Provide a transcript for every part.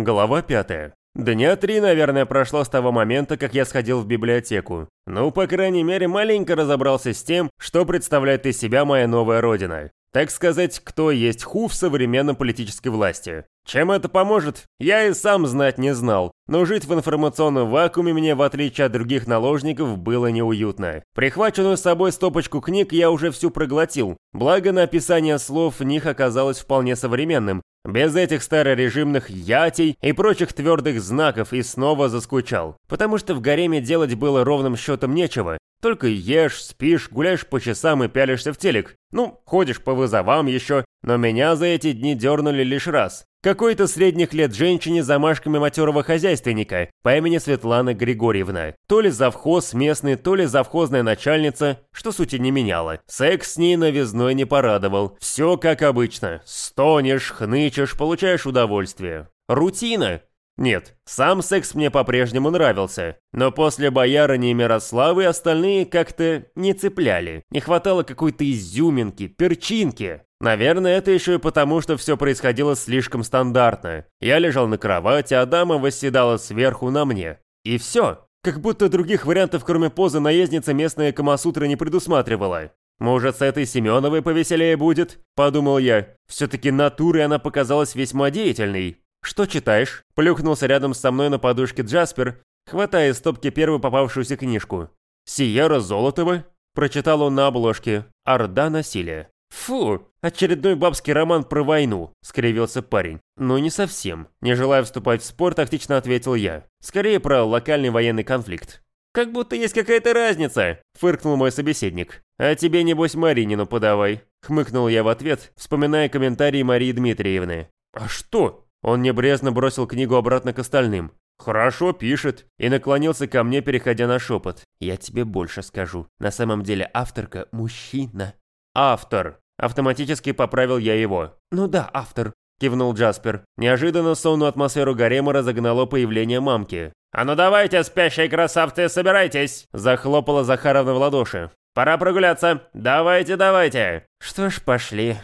Глава 5. Дня три, наверное, прошло с того момента, как я сходил в библиотеку. Ну, по крайней мере, маленько разобрался с тем, что представляет из себя моя новая родина. Так сказать, кто есть ху в современной политической власти. Чем это поможет, я и сам знать не знал, но жить в информационном вакууме мне, в отличие от других наложников, было неуютно. Прихваченную с собой стопочку книг я уже всю проглотил, благо написание слов в них оказалось вполне современным, без этих старорежимных ятей и прочих твердых знаков и снова заскучал. Потому что в гареме делать было ровным счетом нечего. Только ешь, спишь, гуляешь по часам и пялишься в телек. Ну, ходишь по вызовам еще, но меня за эти дни дернули лишь раз. Какой-то средних лет женщине замашками матерого хозяйственника по имени Светлана Григорьевна. То ли завхоз местный, то ли завхозная начальница, что сути не меняло. Секс с ней новизной не порадовал. Все как обычно. Стонешь, хнычешь, получаешь удовольствие. Рутина. Нет, сам секс мне по-прежнему нравился, но после боярыни Мирославы остальные как-то не цепляли. Не хватало какой-то изюминки, перчинки. Наверное, это еще и потому, что все происходило слишком стандартно. Я лежал на кровати, а дама восседала сверху на мне. И все. Как будто других вариантов, кроме позы наездницы, местная Камасутра не предусматривала. «Может, с этой Семеновой повеселее будет?» – подумал я. Все-таки натурой она показалась весьма деятельной. «Что читаешь?» – плюхнулся рядом со мной на подушке Джаспер, хватая из стопки первую попавшуюся книжку. «Сиера Золотова?» – прочитал он на обложке. «Орда насилия». «Фу, очередной бабский роман про войну», — скривился парень. «Ну, не совсем. Не желая вступать в спор, тактично ответил я. Скорее про локальный военный конфликт». «Как будто есть какая-то разница», — фыркнул мой собеседник. «А тебе, небось, Маринину подавай», — хмыкнул я в ответ, вспоминая комментарии Марии Дмитриевны. «А что?» Он небрежно бросил книгу обратно к остальным. «Хорошо пишет», и наклонился ко мне, переходя на шепот. «Я тебе больше скажу. На самом деле авторка – мужчина». «Автор!» Автоматически поправил я его. «Ну да, автор», – кивнул Джаспер. Неожиданно сонную атмосферу гарема разогнало появление мамки. «А ну давайте, спящие красавцы, собирайтесь!» – захлопала Захаровна в ладоши. «Пора прогуляться! Давайте, давайте!» «Что ж, пошли!»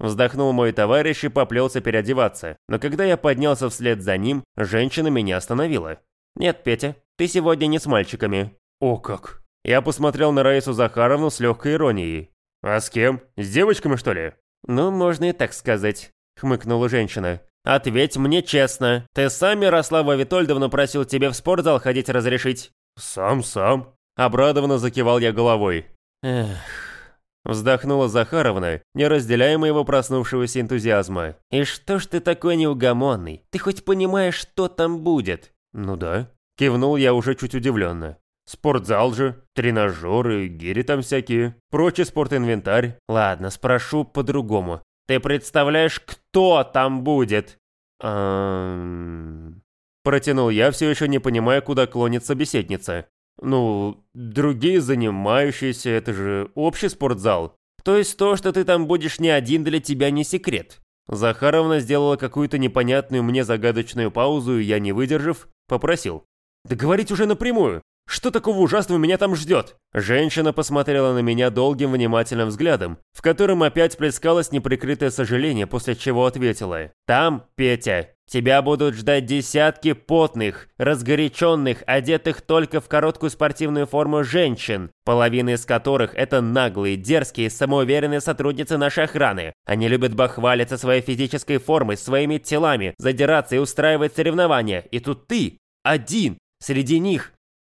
Вздохнул мой товарищ и поплелся переодеваться. Но когда я поднялся вслед за ним, женщина меня остановила. «Нет, Петя, ты сегодня не с мальчиками». «О как!» Я посмотрел на Раису Захаровну с легкой иронией. «А с кем? С девочками, что ли?» «Ну, можно и так сказать», — хмыкнула женщина. «Ответь мне честно. Ты сам, Ярослава Витольдовна, просил тебе в спортзал ходить разрешить?» «Сам, сам», — обрадованно закивал я головой. «Эх...» Вздохнула Захаровна, не разделяя моего проснувшегося энтузиазма. «И что ж ты такой неугомонный? Ты хоть понимаешь, что там будет?» «Ну да», — кивнул я уже чуть удивленно. Спортзал же, тренажеры, гири там всякие, прочий спортинвентарь. Ладно, спрошу по-другому. Ты представляешь, кто там будет? Протянул я, все еще не понимая, куда клонит собеседница. Ну, другие занимающиеся, это же общий спортзал. То есть то, что ты там будешь не один, для тебя не секрет. Захаровна сделала какую-то непонятную мне загадочную паузу, и я, не выдержав, попросил. «Да говорить уже напрямую. Что такого ужасного меня там ждет?» Женщина посмотрела на меня долгим внимательным взглядом, в котором опять плескалось неприкрытое сожаление, после чего ответила. «Там, Петя, тебя будут ждать десятки потных, разгоряченных, одетых только в короткую спортивную форму женщин, половина из которых это наглые, дерзкие, самоуверенные сотрудницы нашей охраны. Они любят бахвалиться своей физической формой, своими телами, задираться и устраивать соревнования. И тут ты, один, среди них,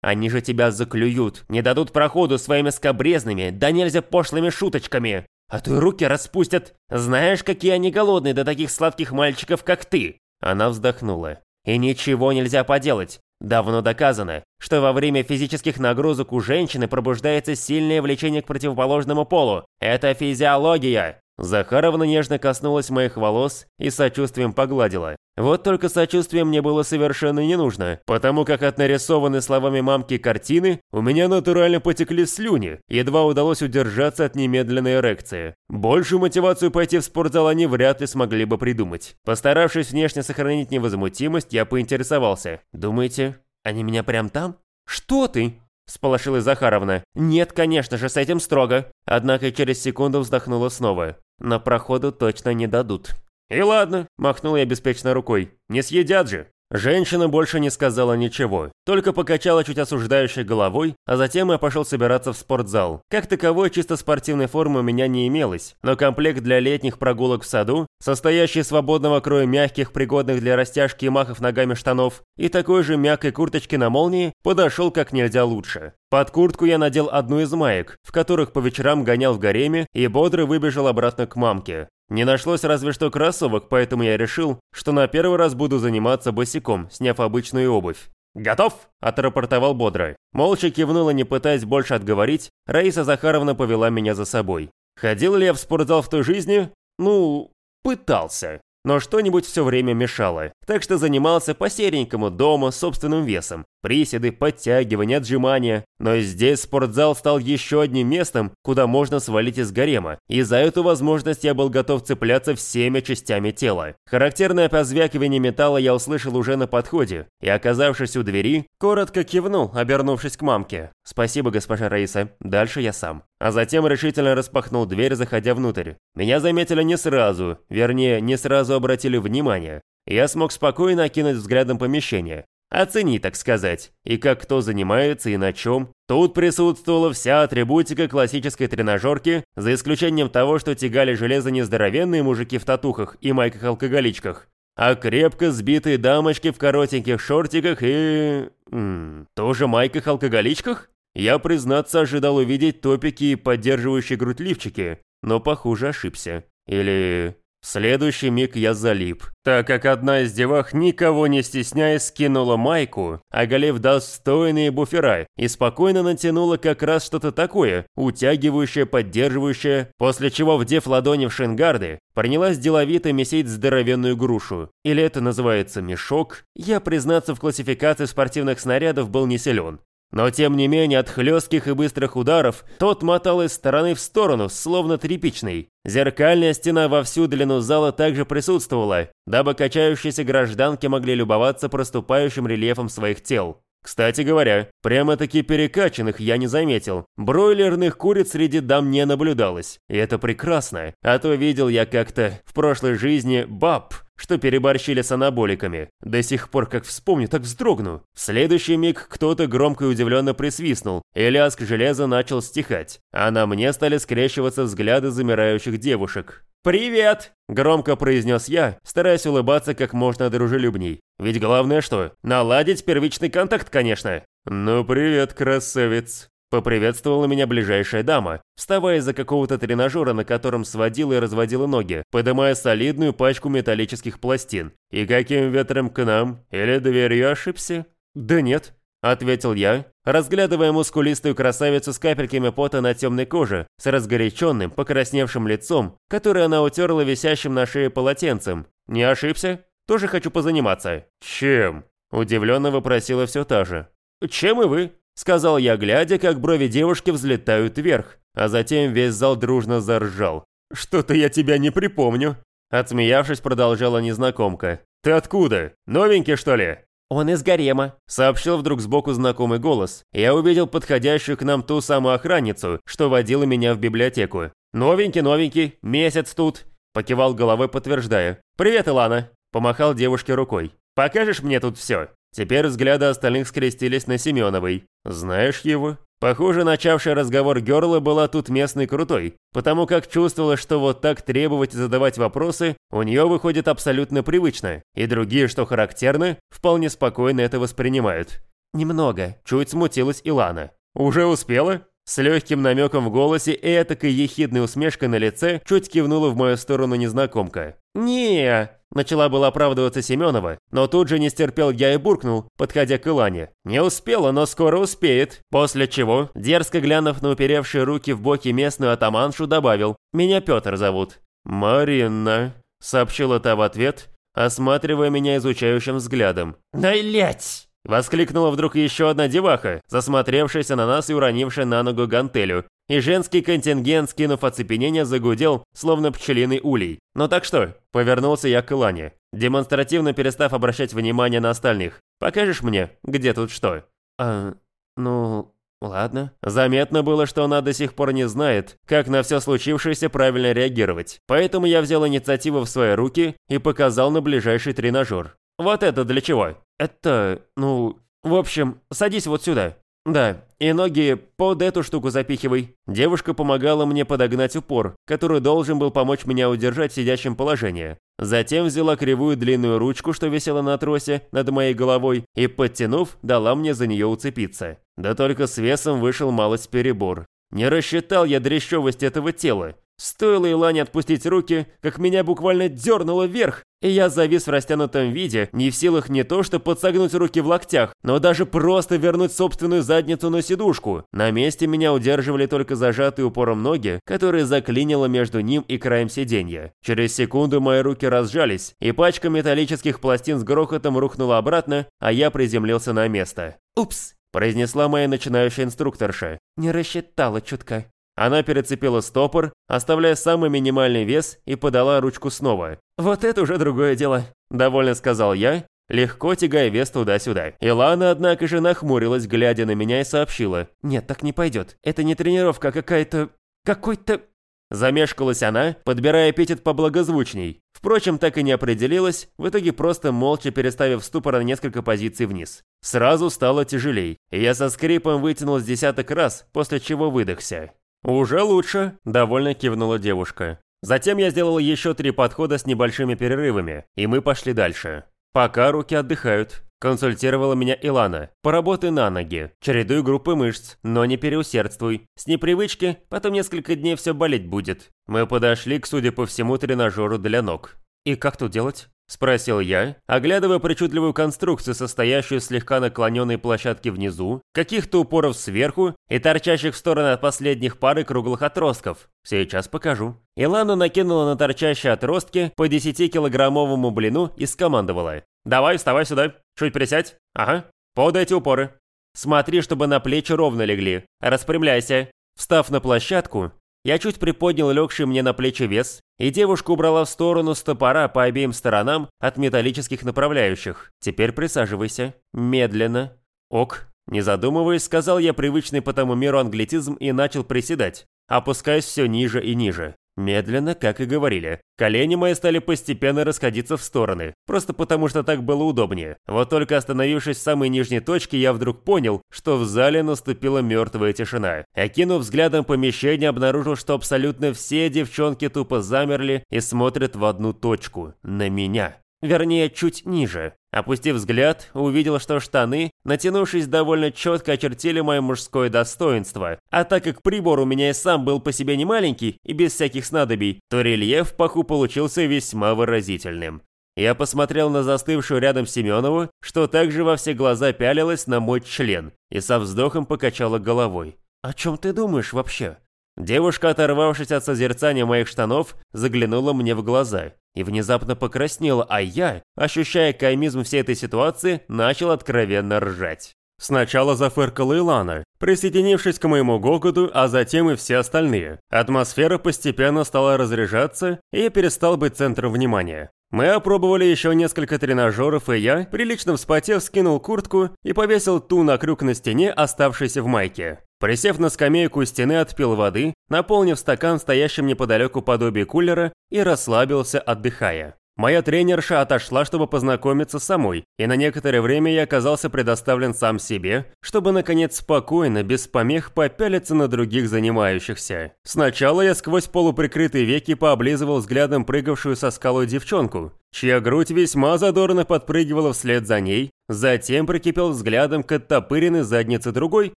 они же тебя заклюют, не дадут проходу своими скобрезными, да нельзя пошлыми шуточками. А то руки распустят. Знаешь, какие они голодные до таких сладких мальчиков, как ты. Она вздохнула. И ничего нельзя поделать. Давно доказано, что во время физических нагрузок у женщины пробуждается сильное влечение к противоположному полу. Это физиология. Захаровна нежно коснулась моих волос и сочувствием погладила. Вот только сочувствие мне было совершенно не нужно, потому как от нарисованной словами мамки картины у меня натурально потекли слюни, едва удалось удержаться от немедленной эрекции. Большую мотивацию пойти в спортзал они вряд ли смогли бы придумать. Постаравшись внешне сохранить невозмутимость, я поинтересовался. «Думаете, они меня прям там?» «Что ты?» – сполошилась Захаровна. «Нет, конечно же, с этим строго». Однако через секунду вздохнула снова. «На проходу точно не дадут». «И ладно», – махнул я беспечно рукой, – «не съедят же». Женщина больше не сказала ничего, только покачала чуть осуждающей головой, а затем я пошел собираться в спортзал. Как таковой чисто спортивной формы у меня не имелось, но комплект для летних прогулок в саду, состоящий свободного кроя мягких, пригодных для растяжки и махов ногами штанов, и такой же мягкой курточки на молнии, подошел как нельзя лучше. Под куртку я надел одну из маек, в которых по вечерам гонял в гареме и бодро выбежал обратно к мамке. Не нашлось разве что кроссовок, поэтому я решил, что на первый раз буду заниматься босиком, сняв обычную обувь. «Готов?» – отрапортовал бодро. Молча кивнула, не пытаясь больше отговорить, Раиса Захаровна повела меня за собой. Ходил ли я в спортзал в той жизни? Ну, пытался но что-нибудь все время мешало, так что занимался по-серенькому дома собственным весом. Приседы, подтягивания, отжимания. Но здесь спортзал стал еще одним местом, куда можно свалить из гарема, и за эту возможность я был готов цепляться всеми частями тела. Характерное позвякивание металла я услышал уже на подходе, и, оказавшись у двери, коротко кивнул, обернувшись к мамке. «Спасибо, госпожа Раиса, дальше я сам». А затем решительно распахнул дверь, заходя внутрь. Меня заметили не сразу, вернее, не сразу обратили внимание. Я смог спокойно окинуть взглядом помещение. Оцени, так сказать, и как кто занимается и на чем. Тут присутствовала вся атрибутика классической тренажерки, за исключением того, что тягали железо не здоровенные мужики в татухах и майках-алкоголичках, а крепко сбитые дамочки в коротеньких шортиках и... М тоже майках-алкоголичках? Я, признаться, ожидал увидеть топики и поддерживающие грудь лифчики, но, похоже, ошибся. Или... В следующий миг я залип, так как одна из девах, никого не стесняясь, скинула майку, оголив достойные буфера, и спокойно натянула как раз что-то такое, утягивающее, поддерживающее, после чего, вдев ладони в шингарды, принялась деловито месить здоровенную грушу. Или это называется мешок? Я, признаться, в классификации спортивных снарядов был не силен. Но тем не менее от хлестких и быстрых ударов тот мотал из стороны в сторону, словно тряпичный. Зеркальная стена во всю длину зала также присутствовала, дабы качающиеся гражданки могли любоваться проступающим рельефом своих тел. Кстати говоря, прямо-таки перекачанных я не заметил. Бройлерных куриц среди дам не наблюдалось. И это прекрасно. А то видел я как-то в прошлой жизни баб, что переборщили с анаболиками. До сих пор, как вспомню, так вздрогну. В следующий миг кто-то громко и удивленно присвистнул, и лязг железа начал стихать, а на мне стали скрещиваться взгляды замирающих девушек. «Привет!» – громко произнес я, стараясь улыбаться как можно дружелюбней. Ведь главное что? Наладить первичный контакт, конечно. «Ну привет, красавец!» Поприветствовала меня ближайшая дама, вставая из-за какого-то тренажера, на котором сводила и разводила ноги, подымая солидную пачку металлических пластин. «И каким ветром к нам? Или дверью ошибся?» «Да нет», — ответил я, разглядывая мускулистую красавицу с капельками пота на темной коже, с разгоряченным, покрасневшим лицом, которое она утерла висящим на шее полотенцем. «Не ошибся? Тоже хочу позаниматься». «Чем?» – удивленно вопросила все та же. «Чем и вы?» Сказал я, глядя, как брови девушки взлетают вверх, а затем весь зал дружно заржал. «Что-то я тебя не припомню». Отсмеявшись, продолжала незнакомка. «Ты откуда? Новенький, что ли?» «Он из гарема», — сообщил вдруг сбоку знакомый голос. Я увидел подходящую к нам ту самую охранницу, что водила меня в библиотеку. «Новенький, новенький, месяц тут», — покивал головой, подтверждая. «Привет, Илана», — помахал девушке рукой. «Покажешь мне тут все?» Теперь взгляды остальных скрестились на Семеновой. «Знаешь его?» Похоже, начавший разговор Герла была тут местной крутой, потому как чувствовала, что вот так требовать и задавать вопросы у нее выходит абсолютно привычно, и другие, что характерно, вполне спокойно это воспринимают. «Немного», – чуть смутилась Илана. «Уже успела?» С легким намеком в голосе и этакой ехидной усмешкой на лице чуть кивнула в мою сторону незнакомка. не Начала была оправдываться Семенова, но тут же не стерпел я и буркнул, подходя к Илане. Не успела, но скоро успеет. После чего, дерзко глянув на уперевшие руки в боки местную атаманшу, добавил «Меня Петр зовут». «Марина», — сообщила та в ответ, осматривая меня изучающим взглядом. «Дай лять!» Воскликнула вдруг еще одна деваха, засмотревшаяся на нас и уронившая на ногу гантелю. И женский контингент, скинув оцепенение, загудел, словно пчелиный улей. «Ну так что?» – повернулся я к Илане, демонстративно перестав обращать внимание на остальных. «Покажешь мне, где тут что?» «А, ну, Ладно. Заметно было, что она до сих пор не знает, как на все случившееся правильно реагировать. Поэтому я взял инициативу в свои руки и показал на ближайший тренажер. Вот это для чего? Это, ну... В общем, садись вот сюда. Да, и ноги под эту штуку запихивай. Девушка помогала мне подогнать упор, который должен был помочь меня удержать в сидящем положении. Затем взяла кривую длинную ручку, что висела на тросе над моей головой, и, подтянув, дала мне за нее уцепиться. Да только с весом вышел малость перебор. Не рассчитал я дрещевость этого тела. Стоило Илане отпустить руки, как меня буквально дернуло вверх, и я завис в растянутом виде, не в силах не то что подсогнуть руки в локтях, но даже просто вернуть собственную задницу на сидушку. На месте меня удерживали только зажатые упором ноги, которые заклинило между ним и краем сиденья. Через секунду мои руки разжались, и пачка металлических пластин с грохотом рухнула обратно, а я приземлился на место. «Упс!» – произнесла моя начинающая инструкторша. «Не рассчитала чутка». Она перецепила стопор, оставляя самый минимальный вес, и подала ручку снова. «Вот это уже другое дело», – довольно сказал я, легко тягая вес туда-сюда. Илана, однако же, нахмурилась, глядя на меня, и сообщила. «Нет, так не пойдет. Это не тренировка, а какая-то... какой-то...» Замешкалась она, подбирая эпитет поблагозвучней. Впрочем, так и не определилась, в итоге просто молча переставив ступор на несколько позиций вниз. Сразу стало тяжелей, и я со скрипом вытянул с десяток раз, после чего выдохся. «Уже лучше», – довольно кивнула девушка. Затем я сделал еще три подхода с небольшими перерывами, и мы пошли дальше. Пока руки отдыхают. Консультировала меня Илана. Поработай на ноги, чередуй группы мышц, но не переусердствуй. С непривычки, потом несколько дней все болеть будет. Мы подошли к, судя по всему, тренажеру для ног. И как тут делать? Спросил я, оглядывая причудливую конструкцию, состоящую слегка наклоненной площадки внизу, каких-то упоров сверху и торчащих в стороны от последних пары круглых отростков. Сейчас покажу. Илана накинула на торчащие отростки по 10-килограммовому блину и скомандовала. «Давай, вставай сюда. Чуть присядь. Ага. Под эти упоры. Смотри, чтобы на плечи ровно легли. Распрямляйся». Встав на площадку, я чуть приподнял легший мне на плечи вес, и девушка убрала в сторону стопора по обеим сторонам от металлических направляющих. Теперь присаживайся. Медленно. Ок. Не задумываясь, сказал я привычный по тому миру англицизм и начал приседать, опускаясь все ниже и ниже. Медленно, как и говорили. Колени мои стали постепенно расходиться в стороны, просто потому что так было удобнее. Вот только остановившись в самой нижней точке, я вдруг понял, что в зале наступила мертвая тишина. Окинув взглядом помещение, обнаружил, что абсолютно все девчонки тупо замерли и смотрят в одну точку – на меня. Вернее, чуть ниже. Опустив взгляд, увидел, что штаны, натянувшись довольно четко, очертили мое мужское достоинство. А так как прибор у меня и сам был по себе не маленький и без всяких снадобий, то рельеф в паху получился весьма выразительным. Я посмотрел на застывшую рядом Семенову, что также во все глаза пялилась на мой член, и со вздохом покачала головой. «О чем ты думаешь вообще?» Девушка, оторвавшись от созерцания моих штанов, заглянула мне в глаза и внезапно покраснела, а я, ощущая комизм всей этой ситуации, начал откровенно ржать. Сначала зафыркала Илана, присоединившись к моему гоготу, а затем и все остальные. Атмосфера постепенно стала разряжаться, и перестал быть центром внимания. Мы опробовали еще несколько тренажеров, и я, прилично вспотев, скинул куртку и повесил ту на крюк на стене, оставшейся в майке. Присев на скамейку у стены, отпил воды, наполнив стакан стоящим неподалеку подобие кулера и расслабился, отдыхая. Моя тренерша отошла, чтобы познакомиться самой, и на некоторое время я оказался предоставлен сам себе, чтобы, наконец, спокойно, без помех попялиться на других занимающихся. Сначала я сквозь полуприкрытые веки пооблизывал взглядом прыгавшую со скалой девчонку, чья грудь весьма задорно подпрыгивала вслед за ней, затем прикипел взглядом к оттопыренной заднице другой,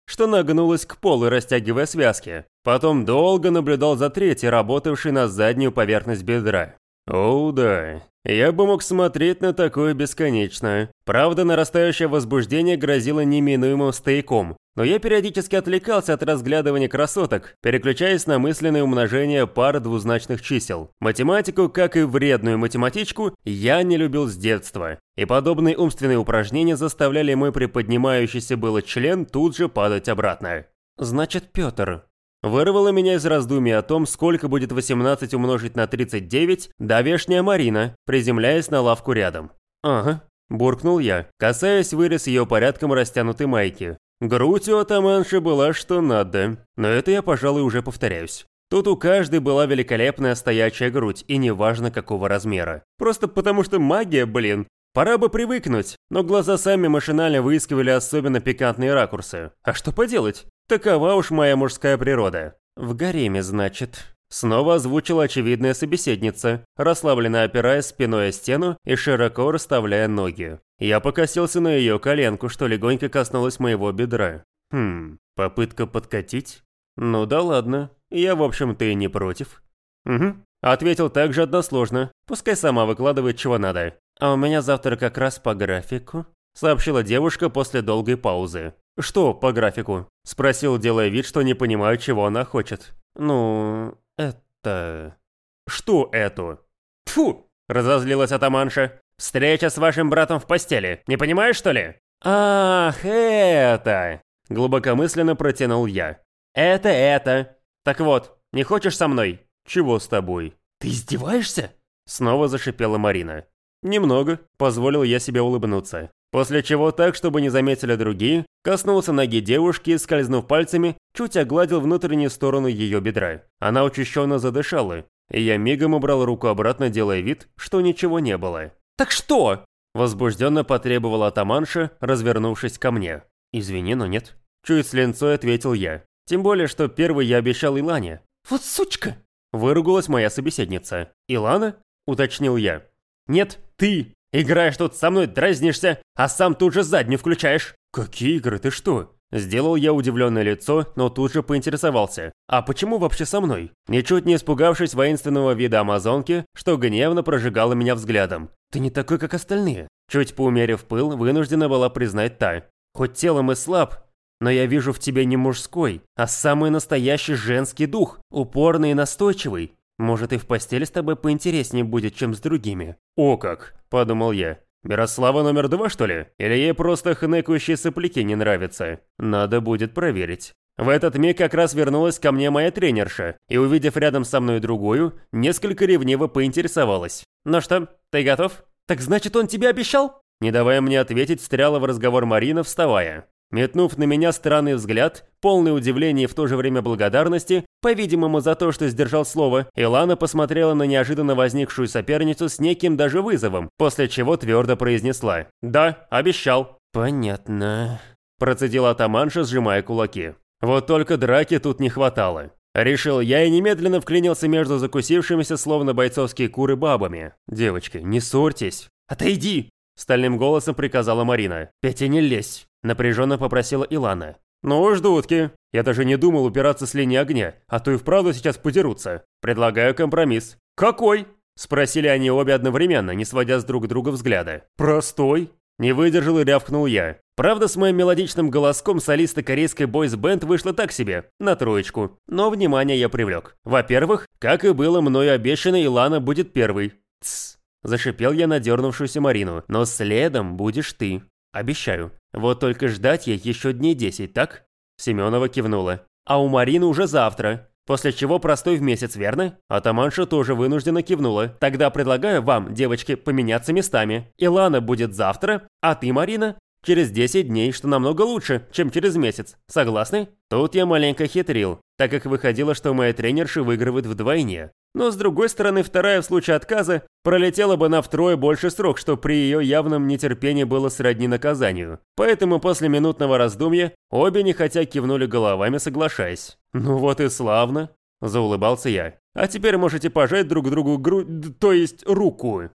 что нагнулась к полу, растягивая связки. Потом долго наблюдал за третьей, работавшей на заднюю поверхность бедра. О, да. Я бы мог смотреть на такое бесконечно. Правда, нарастающее возбуждение грозило неминуемым стояком, но я периодически отвлекался от разглядывания красоток, переключаясь на мысленное умножение пар двузначных чисел. Математику, как и вредную математичку, я не любил с детства, и подобные умственные упражнения заставляли мой приподнимающийся было член тут же падать обратно. «Значит, Петр, Вырвало меня из раздумий о том, сколько будет 18 умножить на 39, давешняя Марина, приземляясь на лавку рядом. «Ага», – буркнул я, касаясь вырез ее порядком растянутой майки. Грудь у атаманши была что надо, но это я, пожалуй, уже повторяюсь. Тут у каждой была великолепная стоячая грудь, и неважно какого размера. Просто потому что магия, блин. Пора бы привыкнуть, но глаза сами машинально выискивали особенно пикантные ракурсы. А что поделать? Такова уж моя мужская природа. В гареме, значит. Снова озвучила очевидная собеседница, расслабленно опираясь спиной о стену и широко расставляя ноги. Я покосился на ее коленку, что легонько коснулась моего бедра. Хм, попытка подкатить? Ну да ладно, я в общем-то и не против. Угу, ответил также односложно, пускай сама выкладывает чего надо. А у меня завтра как раз по графику, сообщила девушка после долгой паузы. «Что по графику?» – спросил, делая вид, что не понимаю, чего она хочет. «Ну, это...» «Что это?» «Тьфу!» – разозлилась атаманша. «Встреча с вашим братом в постели. Не понимаешь, что ли?» «Ах, это...» – глубокомысленно протянул я. «Это это. Так вот, не хочешь со мной?» «Чего с тобой?» «Ты издеваешься?» Снова зашипела Марина. «Немного», – позволил я себе улыбнуться. После чего так, чтобы не заметили другие, коснулся ноги девушки, скользнув пальцами, чуть огладил внутреннюю сторону ее бедра. Она учащенно задышала, и я мигом убрал руку обратно, делая вид, что ничего не было. «Так что?» – возбужденно потребовала атаманша, развернувшись ко мне. «Извини, но нет». Чуть с линцой ответил я. Тем более, что первый я обещал Илане. «Вот сучка!» – выругалась моя собеседница. «Илана?» – уточнил я. «Нет, ты!» Играешь тут со мной, дразнишься, а сам тут же заднюю включаешь. Какие игры, ты что? Сделал я удивленное лицо, но тут же поинтересовался. А почему вообще со мной? Ничуть не испугавшись воинственного вида амазонки, что гневно прожигала меня взглядом. Ты не такой, как остальные. Чуть поумерив пыл, вынуждена была признать та. Хоть телом и слаб, но я вижу в тебе не мужской, а самый настоящий женский дух, упорный и настойчивый. Может, и в постели с тобой поинтереснее будет, чем с другими». «О как!» – подумал я. «Мирослава номер два, что ли? Или ей просто хныкающие сопляки не нравятся? Надо будет проверить». В этот миг как раз вернулась ко мне моя тренерша, и, увидев рядом со мной другую, несколько ревниво поинтересовалась. «Ну что, ты готов?» «Так значит, он тебе обещал?» Не давая мне ответить, встряла в разговор Марина, вставая. Метнув на меня странный взгляд, полный удивления и в то же время благодарности, по-видимому за то, что сдержал слово, Илана посмотрела на неожиданно возникшую соперницу с неким даже вызовом, после чего твердо произнесла «Да, обещал». «Понятно», – процедила атаманша, сжимая кулаки. Вот только драки тут не хватало. Решил я и немедленно вклинился между закусившимися, словно бойцовские куры, бабами. «Девочки, не ссорьтесь». «Отойди!» – стальным голосом приказала Марина. «Петя, не лезь!» Напряженно попросила Илана. «Ну уж, дудки, я даже не думал упираться с линии огня, а то и вправду сейчас подерутся. Предлагаю компромисс». «Какой?» Спросили они обе одновременно, не сводя с друг друга взгляда. «Простой?» Не выдержал и рявкнул я. Правда, с моим мелодичным голоском солиста корейской бойс-бенд вышло так себе, на троечку. Но внимание я привлек. Во-первых, как и было мною обещано, Илана будет первой. «Тсс!» – зашипел я на дернувшуюся Марину. «Но следом будешь ты. Обещаю». Вот только ждать ей еще дней десять, так? Семенова кивнула. А у Марины уже завтра. После чего простой в месяц, верно? Атаманша тоже вынуждена кивнула. Тогда предлагаю вам, девочки, поменяться местами. Илана будет завтра, а ты, Марина, через 10 дней, что намного лучше, чем через месяц. Согласны? Тут я маленько хитрил, так как выходило, что моя тренерша выигрывает вдвойне. Но с другой стороны, вторая в случае отказа пролетела бы на втрое больше срок, что при ее явном нетерпении было сродни наказанию. Поэтому после минутного раздумья обе нехотя кивнули головами, соглашаясь. «Ну вот и славно», – заулыбался я. «А теперь можете пожать друг другу грудь, то есть руку».